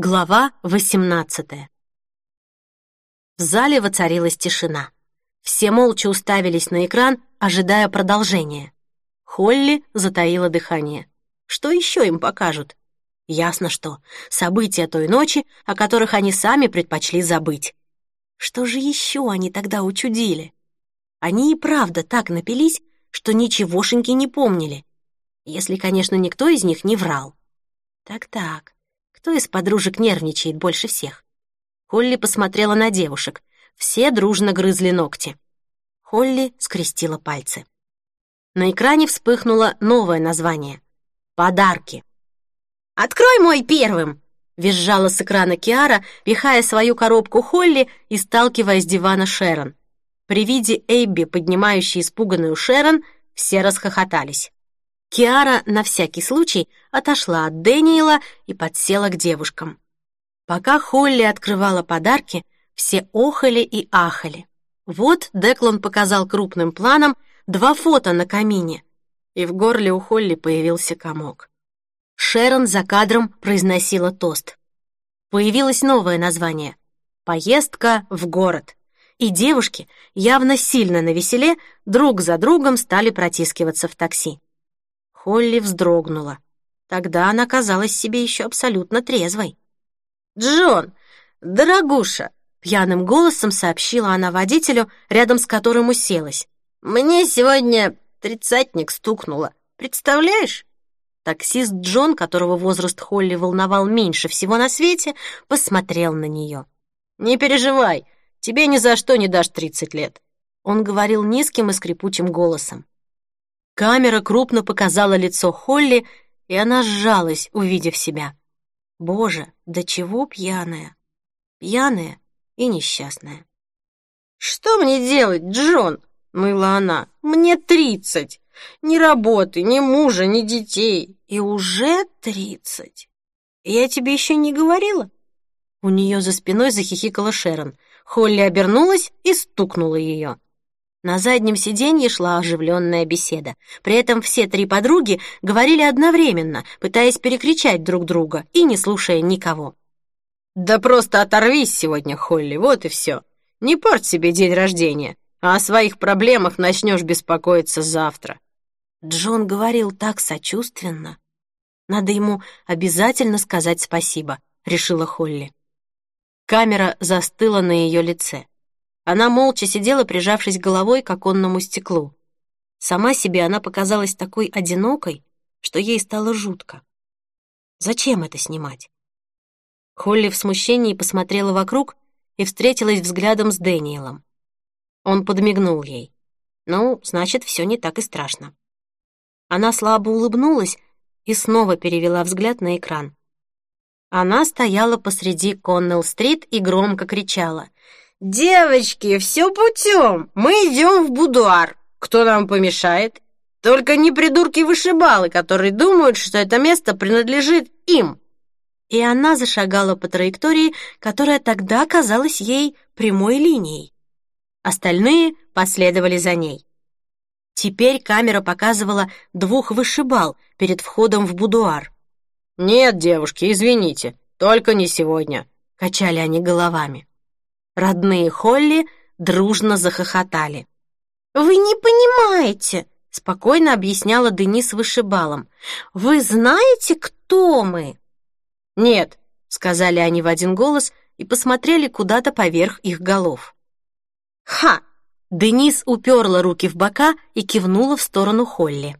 Глава 18 В зале воцарилась тишина. Все молча уставились на экран, ожидая продолжения. Холли затаила дыхание. Что еще им покажут? Ясно что. События той ночи, о которых они сами предпочли забыть. Что же еще они тогда учудили? Они и правда так напились, что ничегошеньки не помнили. Если, конечно, никто из них не врал. Так-так. Кто из подружек нервничает больше всех? Холли посмотрела на девушек. Все дружно грызли ногти. Холли скрестила пальцы. На экране вспыхнуло новое название. «Подарки». «Открой мой первым!» — визжала с экрана Киара, пихая свою коробку Холли и сталкивая с дивана Шерон. При виде Эйбби, поднимающей испуганную Шерон, все расхохотались. Киара на всякий случай отошла от Дэниела и подсела к девушкам. Пока Холли открывала подарки, все охали и ахали. Вот Деклан показал крупным планом два фото на камине, и в горле у Холли появился комок. Шерон за кадром произносила тост. Появилось новое название — «Поездка в город». И девушки, явно сильно навеселе, друг за другом стали протискиваться в такси. Холли вздрогнула. Тогда она казалась себе еще абсолютно трезвой. «Джон, дорогуша!» — пьяным голосом сообщила она водителю, рядом с которым уселась. «Мне сегодня тридцатник стукнуло. Представляешь?» Таксист Джон, которого возраст Холли волновал меньше всего на свете, посмотрел на нее. «Не переживай, тебе ни за что не дашь тридцать лет», — он говорил низким и скрипучим голосом. Камера крупно показала лицо Холли, и она сжалась, увидев себя. Боже, до чего пьяная. Пьяная и несчастная. «Что мне делать, Джон?» — ныла она. «Мне тридцать. Ни работы, ни мужа, ни детей. И уже тридцать. Я тебе еще не говорила?» У нее за спиной захихикала Шерон. Холли обернулась и стукнула ее. На заднем сиденье шла оживленная беседа. При этом все три подруги говорили одновременно, пытаясь перекричать друг друга и не слушая никого. «Да просто оторвись сегодня, Холли, вот и все. Не порть себе день рождения, а о своих проблемах начнешь беспокоиться завтра». Джон говорил так сочувственно. «Надо ему обязательно сказать спасибо», — решила Холли. Камера застыла на ее лице. Она молча сидела, прижавшись головой к оконному стеклу. Сама себе она показалась такой одинокой, что ей стало жутко. Зачем это снимать? Холли в смущении посмотрела вокруг и встретилась взглядом с Дэниелом. Он подмигнул ей. Ну, значит, все не так и страшно. Она слабо улыбнулась и снова перевела взгляд на экран. Она стояла посреди Коннелл-стрит и громко кричала. «Девочки, все путем. Мы идем в будуар. Кто нам помешает? Только не придурки-вышибалы, которые думают, что это место принадлежит им». И она зашагала по траектории, которая тогда казалась ей прямой линией. Остальные последовали за ней. Теперь камера показывала двух вышибал перед входом в будуар. «Нет, девушки, извините, только не сегодня», — качали они головами. Родные Холли дружно захохотали. «Вы не понимаете», — спокойно объясняла Денис вышибалом. «Вы знаете, кто мы?» «Нет», — сказали они в один голос и посмотрели куда-то поверх их голов. «Ха!» — Денис уперла руки в бока и кивнула в сторону Холли.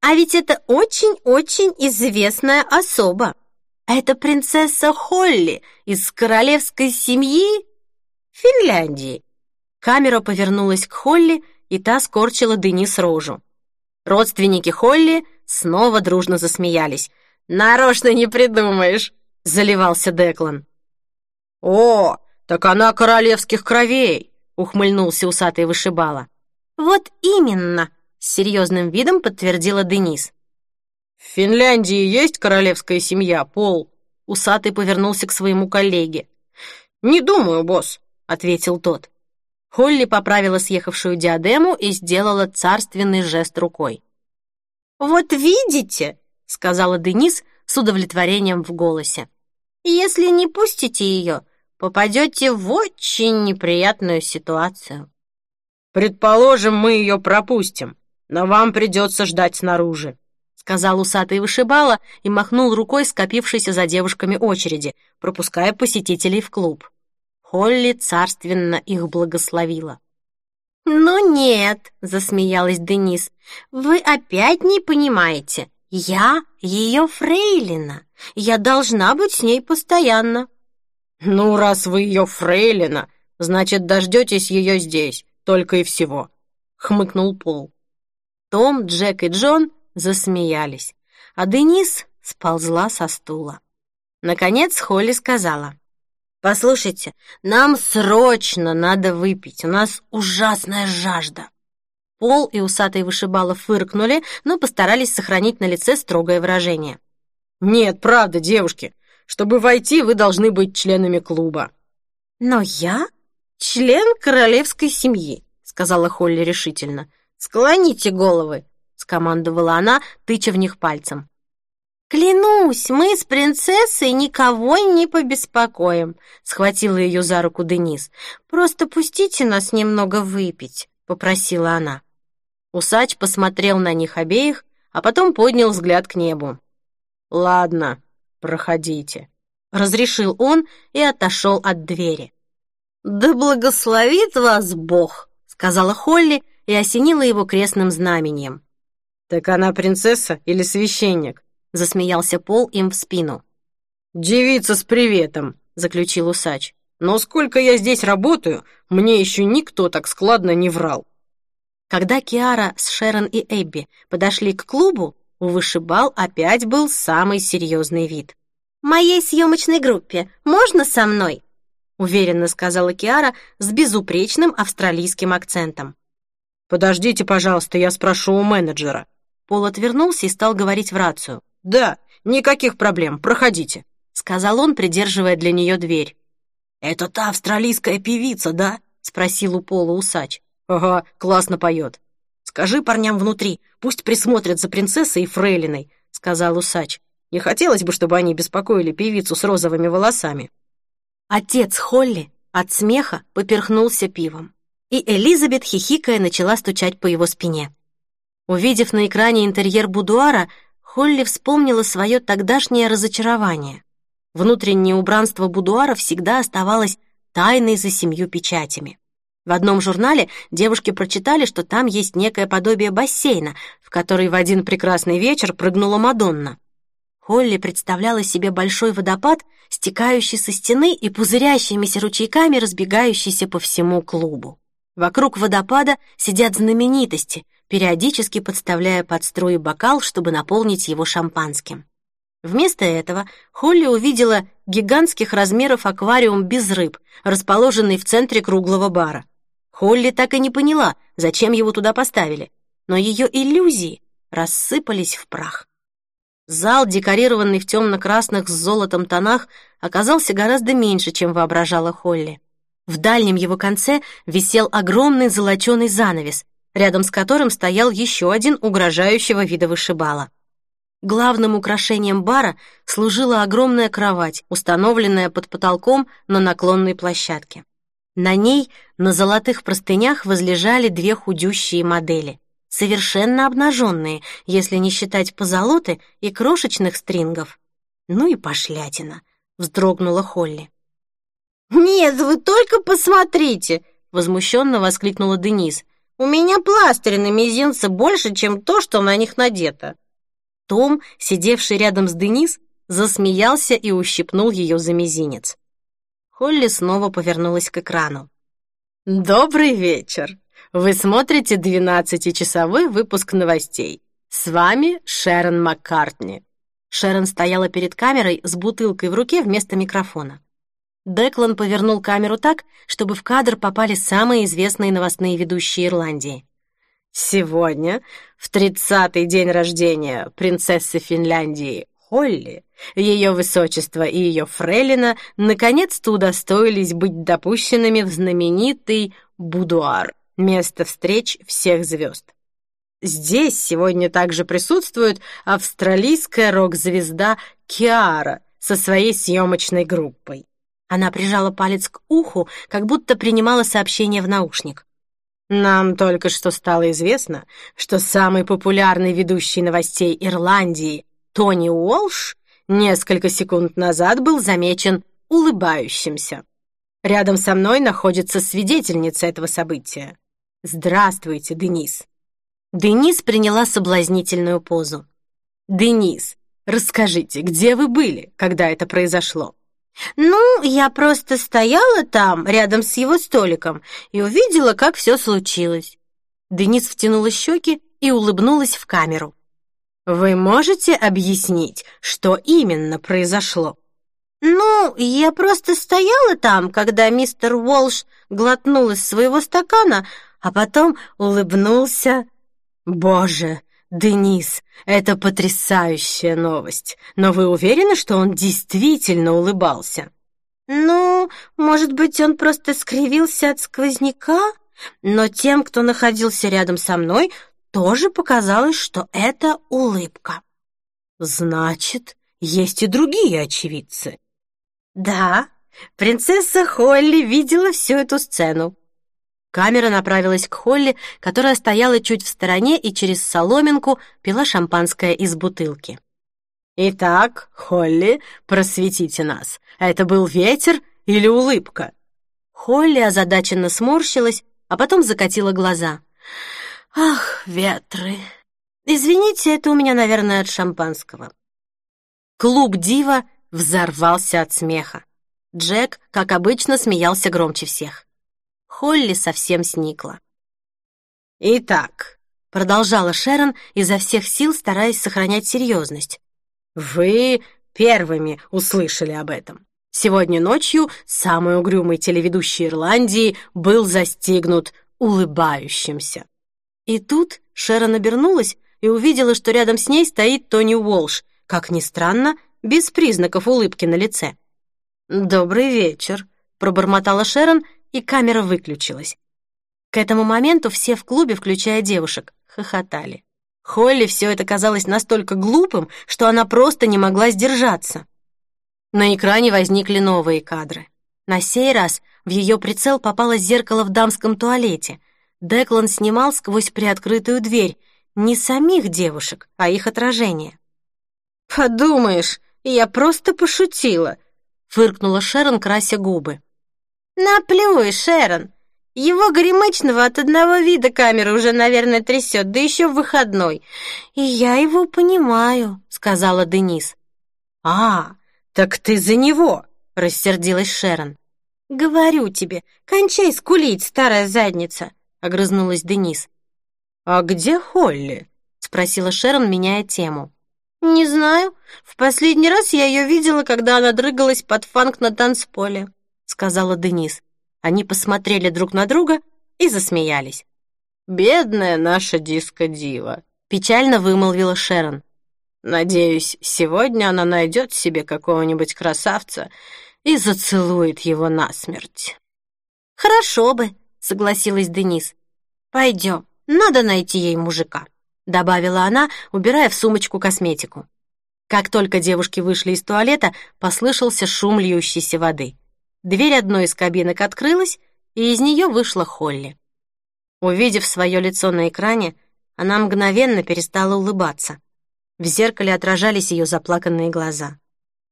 «А ведь это очень-очень известная особа. Это принцесса Холли из королевской семьи Финляндии. Камера повернулась к Холли, и та скорчила Денис рожу. Родственники Холли снова дружно засмеялись. «Нарочно не придумаешь!» — заливался Деклан. «О, так она королевских кровей!» — ухмыльнулся усатый вышибала. «Вот именно!» — с серьезным видом подтвердила Денис. «В Финляндии есть королевская семья, Пол?» Усатый повернулся к своему коллеге. «Не думаю, босс ответил тот. Холли поправила съехавшую диадему и сделала царственный жест рукой. «Вот видите», — сказала Денис с удовлетворением в голосе. Если не пустите ее, попадете в очень неприятную ситуацию. Предположим, мы ее пропустим, но вам придется ждать снаружи, сказал усатый вышибала и махнул рукой скопившейся за девушками очереди, пропуская посетителей в клуб. Холли царственно их благословила. «Ну нет», — засмеялась Денис, — «вы опять не понимаете. Я ее фрейлина. Я должна быть с ней постоянно». «Ну, раз вы ее фрейлина, значит, дождетесь ее здесь, только и всего», — хмыкнул Пол. Том, Джек и Джон засмеялись, а Денис сползла со стула. Наконец Холли сказала, «Послушайте, нам срочно надо выпить, у нас ужасная жажда». Пол и усатый вышибала фыркнули, но постарались сохранить на лице строгое выражение. «Нет, правда, девушки, чтобы войти, вы должны быть членами клуба». «Но я член королевской семьи», — сказала Холли решительно. «Склоните головы», — скомандовала она, тыча в них пальцем. «Клянусь, мы с принцессой никого не побеспокоим», — схватила ее за руку Денис. «Просто пустите нас немного выпить», — попросила она. Усач посмотрел на них обеих, а потом поднял взгляд к небу. «Ладно, проходите», — разрешил он и отошел от двери. «Да благословит вас Бог», — сказала Холли и осенила его крестным знамением. «Так она принцесса или священник?» — засмеялся Пол им в спину. «Девица с приветом», — заключил усач. «Но сколько я здесь работаю, мне еще никто так складно не врал». Когда Киара с Шерон и Эбби подошли к клубу, у вышибал опять был самый серьезный вид. «Моей съемочной группе можно со мной?» уверенно сказала Киара с безупречным австралийским акцентом. «Подождите, пожалуйста, я спрошу у менеджера». Пол отвернулся и стал говорить в рацию. «Да, никаких проблем, проходите», — сказал он, придерживая для нее дверь. «Это та австралийская певица, да?» — спросил у Пола усач. «Ага, классно поет». «Скажи парням внутри, пусть присмотрят за принцессой и фрейлиной», — сказал усач. «Не хотелось бы, чтобы они беспокоили певицу с розовыми волосами». Отец Холли от смеха поперхнулся пивом, и Элизабет, хихикая, начала стучать по его спине. Увидев на экране интерьер будуара, Холли вспомнила свое тогдашнее разочарование. Внутреннее убранство будуара всегда оставалось тайной за семью печатями. В одном журнале девушки прочитали, что там есть некое подобие бассейна, в который в один прекрасный вечер прыгнула Мадонна. Холли представляла себе большой водопад, стекающий со стены и пузырящимися ручейками разбегающийся по всему клубу. Вокруг водопада сидят знаменитости, периодически подставляя под струи бокал, чтобы наполнить его шампанским. Вместо этого Холли увидела гигантских размеров аквариум без рыб, расположенный в центре круглого бара. Холли так и не поняла, зачем его туда поставили, но ее иллюзии рассыпались в прах. Зал, декорированный в темно-красных с золотом тонах, оказался гораздо меньше, чем воображала Холли. В дальнем его конце висел огромный золоченый занавес, рядом с которым стоял еще один угрожающего вида вышибала. Главным украшением бара служила огромная кровать, установленная под потолком на наклонной площадке. На ней на золотых простынях возлежали две худющие модели, совершенно обнаженные, если не считать позолоты и крошечных стрингов. «Ну и пошлятина!» — вздрогнула Холли. «Нет, вы только посмотрите!» — возмущенно воскликнула Денис. У меня пластырь на мизинце больше, чем то, что на них надето». Том, сидевший рядом с Денис, засмеялся и ущипнул ее за мизинец. Холли снова повернулась к экрану. «Добрый вечер! Вы смотрите двенадцатичасовой выпуск новостей. С вами Шерон Маккартни». Шерон стояла перед камерой с бутылкой в руке вместо микрофона. Деклан повернул камеру так, чтобы в кадр попали самые известные новостные ведущие Ирландии. Сегодня, в тридцатый день рождения принцессы Финляндии Холли, ее высочество и ее фрейлина наконец-то удостоились быть допущенными в знаменитый будуар, место встреч всех звезд. Здесь сегодня также присутствует австралийская рок-звезда Киара — со своей съемочной группой. Она прижала палец к уху, как будто принимала сообщение в наушник. Нам только что стало известно, что самый популярный ведущий новостей Ирландии Тони Уолш несколько секунд назад был замечен улыбающимся. Рядом со мной находится свидетельница этого события. Здравствуйте, Денис. Денис приняла соблазнительную позу. Денис, расскажите, где вы были, когда это произошло? Ну, я просто стояла там, рядом с его столиком, и увидела, как все случилось. Денис втянула щеки и улыбнулась в камеру. Вы можете объяснить, что именно произошло? Ну, я просто стояла там, когда мистер Уолш глотнул из своего стакана, а потом улыбнулся. Боже, Денис, это потрясающая новость. Но вы уверены, что он действительно улыбался? Ну, может быть, он просто скривился от сквозняка? Но тем, кто находился рядом со мной, тоже показалось, что это улыбка. Значит, есть и другие очевидцы. Да, принцесса Холли видела всю эту сцену. Камера направилась к Холли, которая стояла чуть в стороне и через соломинку пила шампанское из бутылки. «Итак, Холли, просветите нас. Это был ветер или улыбка?» Холли озадаченно сморщилась, а потом закатила глаза. «Ах, ветры! Извините, это у меня, наверное, от шампанского». Клуб «Дива» взорвался от смеха. Джек, как обычно, смеялся громче всех. Холли совсем сникла. «Итак», — продолжала Шерон, изо всех сил стараясь сохранять серьезность, «вы первыми услышали об этом. Сегодня ночью самый угрюмый телеведущий Ирландии был застигнут улыбающимся». И тут Шерон обернулась и увидела, что рядом с ней стоит Тони Уолш, как ни странно, без признаков улыбки на лице. «Добрый вечер», — пробормотала Шерон и камера выключилась. К этому моменту все в клубе, включая девушек, хохотали. Холли все это казалось настолько глупым, что она просто не могла сдержаться. На экране возникли новые кадры. На сей раз в ее прицел попало зеркало в дамском туалете. Деклан снимал сквозь приоткрытую дверь не самих девушек, а их отражение. «Подумаешь, я просто пошутила», — фыркнула Шерон, крася губы. «Наплюй, Шерон! Его горемычного от одного вида камеры уже, наверное, трясет, да еще в выходной. И я его понимаю», — сказала Денис. «А, так ты за него!» — рассердилась Шерон. «Говорю тебе, кончай скулить, старая задница!» — огрызнулась Денис. «А где Холли?» — спросила Шерон, меняя тему. «Не знаю. В последний раз я ее видела, когда она дрыгалась под фанк на танцполе сказала Денис. Они посмотрели друг на друга и засмеялись. «Бедная наша диско-дива», — печально вымолвила Шерон. «Надеюсь, сегодня она найдет себе какого-нибудь красавца и зацелует его насмерть». «Хорошо бы», — согласилась Денис. «Пойдем, надо найти ей мужика», — добавила она, убирая в сумочку косметику. Как только девушки вышли из туалета, послышался шум льющейся воды. Дверь одной из кабинок открылась, и из нее вышла Холли. Увидев свое лицо на экране, она мгновенно перестала улыбаться. В зеркале отражались ее заплаканные глаза.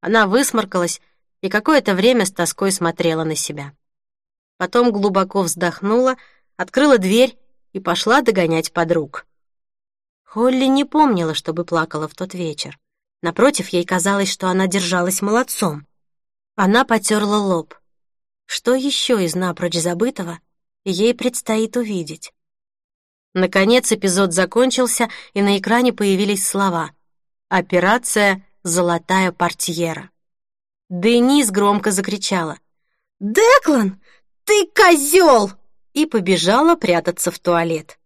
Она высморкалась и какое-то время с тоской смотрела на себя. Потом глубоко вздохнула, открыла дверь и пошла догонять подруг. Холли не помнила, чтобы плакала в тот вечер. Напротив, ей казалось, что она держалась молодцом. Она потерла лоб. Что еще из напрочь забытого ей предстоит увидеть? Наконец эпизод закончился, и на экране появились слова «Операция «Золотая портьера». Денис громко закричала «Деклан, ты козел!» и побежала прятаться в туалет.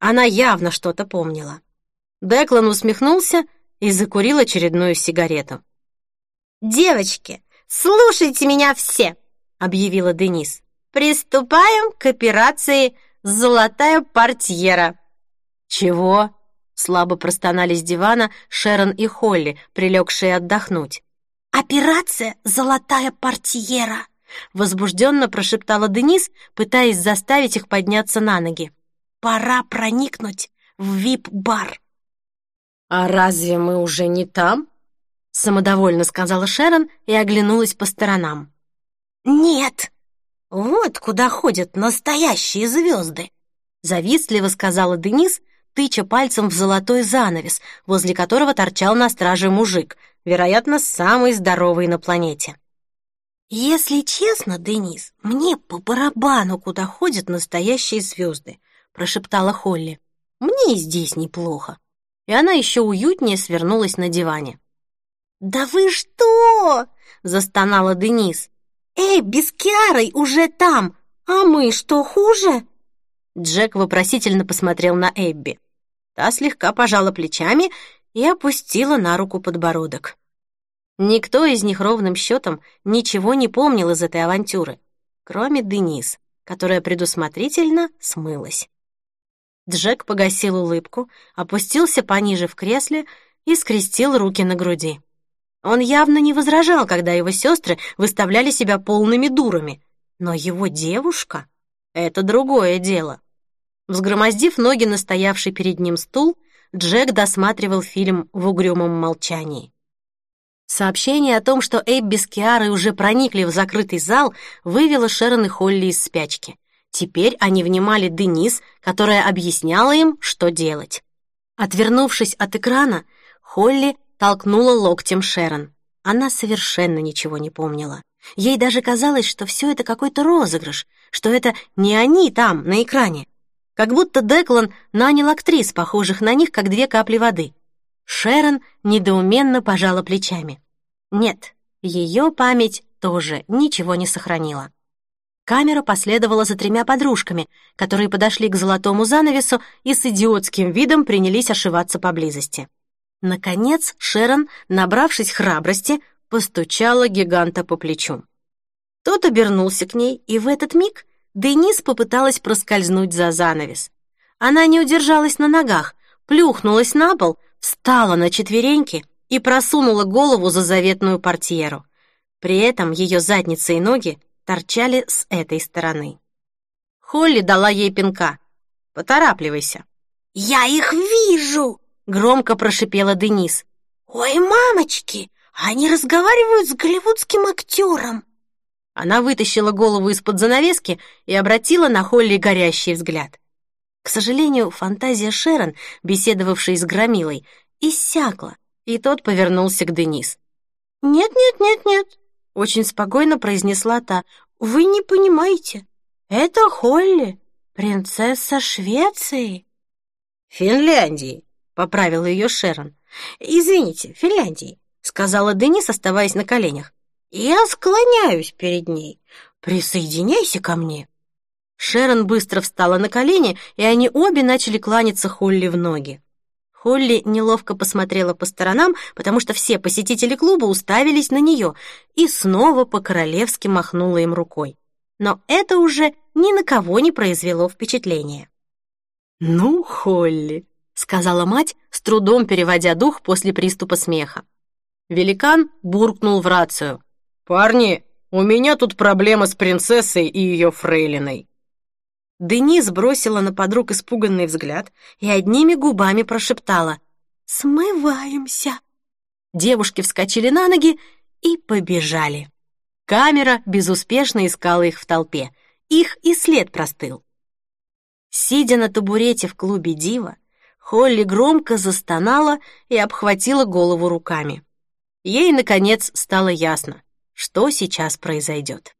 Она явно что-то помнила. Деклан усмехнулся и закурил очередную сигарету. «Девочки, «Слушайте меня все!» — объявила Денис. «Приступаем к операции «Золотая портьера». «Чего?» — слабо простонали с дивана Шерон и Холли, прилегшие отдохнуть. «Операция «Золотая портьера», — возбужденно прошептала Денис, пытаясь заставить их подняться на ноги. «Пора проникнуть в вип-бар». «А разве мы уже не там?» — самодовольно сказала Шерон и оглянулась по сторонам. «Нет, вот куда ходят настоящие звезды», — завистливо сказала Денис, тыча пальцем в золотой занавес, возле которого торчал на страже мужик, вероятно, самый здоровый на планете. «Если честно, Денис, мне по барабану, куда ходят настоящие звезды», — прошептала Холли. «Мне и здесь неплохо». И она еще уютнее свернулась на диване. «Да вы что?» — застонала Денис. «Эбби с Киарой уже там, а мы что, хуже?» Джек вопросительно посмотрел на Эбби. Та слегка пожала плечами и опустила на руку подбородок. Никто из них ровным счетом ничего не помнил из этой авантюры, кроме Денис, которая предусмотрительно смылась. Джек погасил улыбку, опустился пониже в кресле и скрестил руки на груди. Он явно не возражал, когда его сестры выставляли себя полными дурами. Но его девушка — это другое дело. Взгромоздив ноги на стоявший перед ним стул, Джек досматривал фильм в угрюмом молчании. Сообщение о том, что Эбби с Киарой уже проникли в закрытый зал, вывело Шерон и Холли из спячки. Теперь они внимали Денис, которая объясняла им, что делать. Отвернувшись от экрана, Холли толкнула локтем Шерон. Она совершенно ничего не помнила. Ей даже казалось, что все это какой-то розыгрыш, что это не они там, на экране. Как будто Деклан нанял актрис, похожих на них, как две капли воды. Шерон недоуменно пожала плечами. Нет, ее память тоже ничего не сохранила. Камера последовала за тремя подружками, которые подошли к золотому занавесу и с идиотским видом принялись ошиваться поблизости. Наконец Шерон, набравшись храбрости, постучала гиганта по плечу. Тот обернулся к ней, и в этот миг Денис попыталась проскользнуть за занавес. Она не удержалась на ногах, плюхнулась на пол, встала на четвереньки и просунула голову за заветную портьеру. При этом ее задница и ноги торчали с этой стороны. Холли дала ей пинка. «Поторапливайся». «Я их вижу!» Громко прошипела Денис. «Ой, мамочки, они разговаривают с голливудским актером!» Она вытащила голову из-под занавески и обратила на Холли горящий взгляд. К сожалению, фантазия Шерон, беседовавшей с Громилой, иссякла, и тот повернулся к Денис. «Нет-нет-нет-нет», — очень спокойно произнесла та, — «вы не понимаете. Это Холли, принцесса Швеции». «Финляндии», — поправила ее Шерон. «Извините, Финляндии», — сказала Денис, оставаясь на коленях. «Я склоняюсь перед ней. Присоединяйся ко мне». Шерон быстро встала на колени, и они обе начали кланяться Холли в ноги. Холли неловко посмотрела по сторонам, потому что все посетители клуба уставились на нее, и снова по-королевски махнула им рукой. Но это уже ни на кого не произвело впечатления. «Ну, Холли», — сказала мать, с трудом переводя дух после приступа смеха. Великан буркнул в рацию. «Парни, у меня тут проблема с принцессой и ее фрейлиной». Денис бросила на подруг испуганный взгляд и одними губами прошептала «Смываемся». Девушки вскочили на ноги и побежали. Камера безуспешно искала их в толпе. Их и след простыл. Сидя на табурете в клубе «Дива», Холли громко застонала и обхватила голову руками. Ей, наконец, стало ясно, что сейчас произойдет.